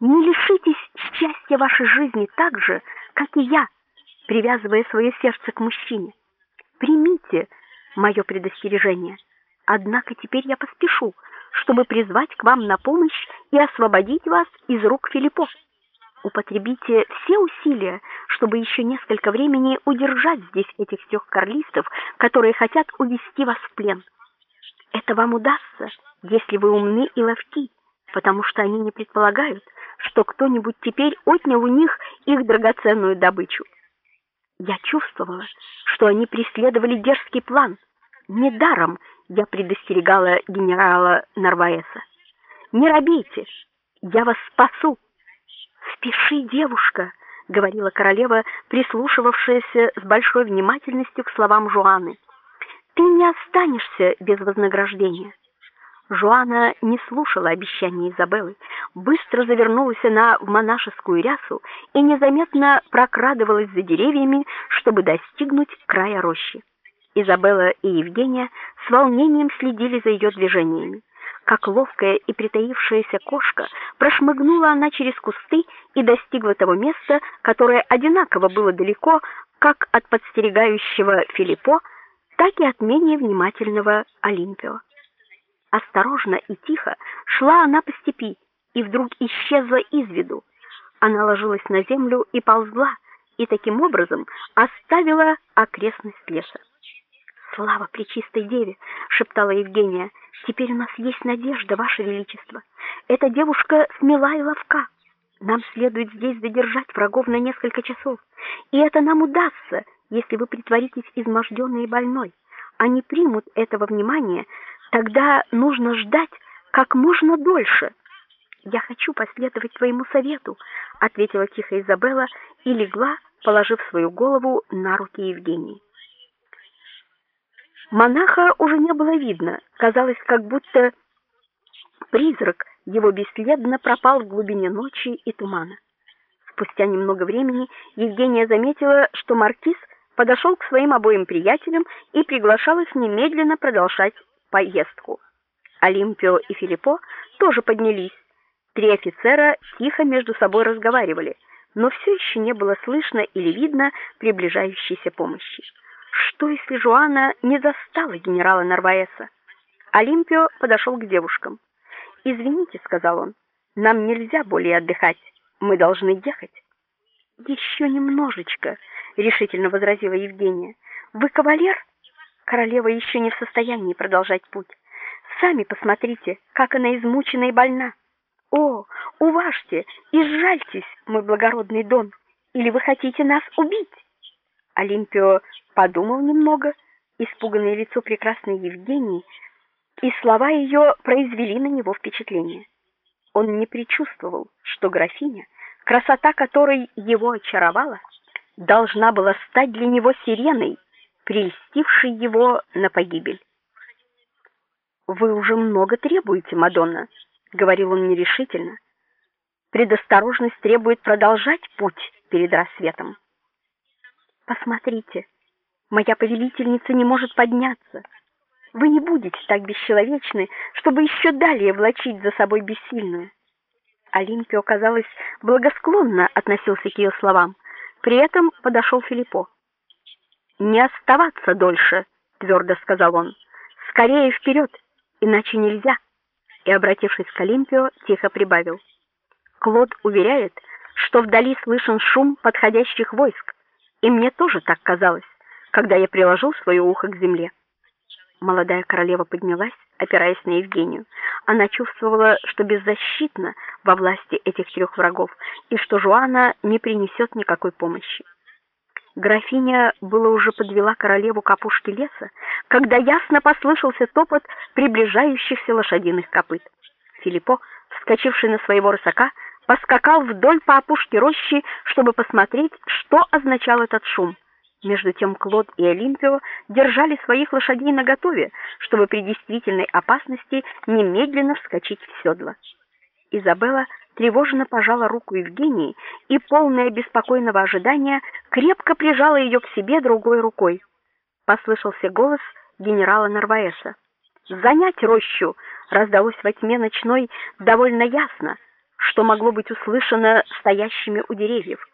Не лишитесь счастья вашей жизни так же, как и я, привязывая свое сердце к мужчине. Примите мое предостережение. Однако теперь я поспешу, чтобы призвать к вам на помощь и освободить вас из рук Филиппов. Употребите все усилия, чтобы еще несколько времени удержать здесь этих трех карлистов, которые хотят увести вас в плен. Это вам удастся, если вы умны и ловки, потому что они не предполагают, что кто-нибудь теперь отнял у них их драгоценную добычу. Я чувствовала, что они преследовали дерзкий план. Недаром я предостерегала генерала Нарваеса. Не робейте, я вас спасу. Спеши, девушка, говорила королева, прислушивавшаяся с большой внимательностью к словам Жуаны. Ты не останешься без вознаграждения. Жуана не слушала обещаний Изабеллы, быстро завернулась она в монашескую рясу и незаметно прокрадывалась за деревьями, чтобы достигнуть края рощи. Изабелла и Евгения с волнением следили за ее движениями. Как ловкая и притаившаяся кошка, прошмыгнула она через кусты и достигла того места, которое одинаково было далеко как от подстерегающего Филиппо, так и от менее внимательного Олимпио. Осторожно и тихо шла она по степи и вдруг исчезла из виду. Она ложилась на землю и ползла, и таким образом оставила окрестность леса. Слава пречистой деве, шептала Евгения. Теперь у нас есть надежда, ваше величество. Эта девушка смела и ловка. Нам следует здесь задержать врагов на несколько часов, и это нам удастся, если вы притворитесь изможденной и больной. Они примут этого внимания, тогда нужно ждать как можно дольше. Я хочу последовать твоему совету, ответила тихо Изабелла и легла, положив свою голову на руки Евгении. Монаха уже не было видно, казалось, как будто призрак его бесследно пропал в глубине ночи и тумана. Спустя немного времени Евгения заметила, что маркиз подошел к своим обоим приятелям и приглашал их немедленно продолжать поездку. Олимпио и Филиппо тоже поднялись. Три офицера тихо между собой разговаривали, но все еще не было слышно или видно приближающейся помощи. Что если Жуана не застала генерала Нарваеса? Олимпио подошел к девушкам. "Извините", сказал он. "Нам нельзя более отдыхать. Мы должны ехать". «Еще немножечко", решительно возразила Евгения. "Вы кавалер?" Королева еще не в состоянии продолжать путь. Сами посмотрите, как она измучена и больна. О, уважьте и сжальтесь, мой благородный Дон, или вы хотите нас убить? Олимпио подумал немного, испуганное лицо прекрасной Евгении, и слова ее произвели на него впечатление. Он не предчувствовал, что графиня, красота которой его очаровала, должна была стать для него сиреной, прельстившей его на погибель. Вы уже много требуете, Мадонна, говорил он нерешительно. Предосторожность требует продолжать путь перед рассветом. Посмотрите, моя повелительница не может подняться. Вы не будете так бесчеловечны, чтобы еще далее влачить за собой бессильную. Олимпио, казалось, благосклонно относился к ее словам. При этом подошел Филиппо. Не оставаться дольше, твердо сказал он. Скорее вперед, иначе нельзя. И обратившись к Олимпио, тихо прибавил: Клод уверяет, что вдали слышен шум подходящих войск. И мне тоже так казалось, когда я приложил свое ухо к земле. Молодая королева поднялась, опираясь на Евгению. Она чувствовала, что беззащитна во власти этих трех врагов и что Жуана не принесет никакой помощи. Графиня было уже подвела королеву к опушке леса, когда ясно послышался топот приближающихся лошадиных копыт. Филиппо, вскочивший на своего рысака, поскакал вдоль по опушке рощи, чтобы посмотреть, что означал этот шум. Между тем Клод и Олимпио держали своих лошадей наготове, чтобы при действительной опасности немедленно вскочить в седло. Изабелла тревожно пожала руку Евгении и полная беспокойного ожидания крепко прижала ее к себе другой рукой. Послышался голос генерала Нарваеса. "Занять рощу!" раздалось во тьме ночной довольно ясно что могло быть услышано стоящими у деревьев.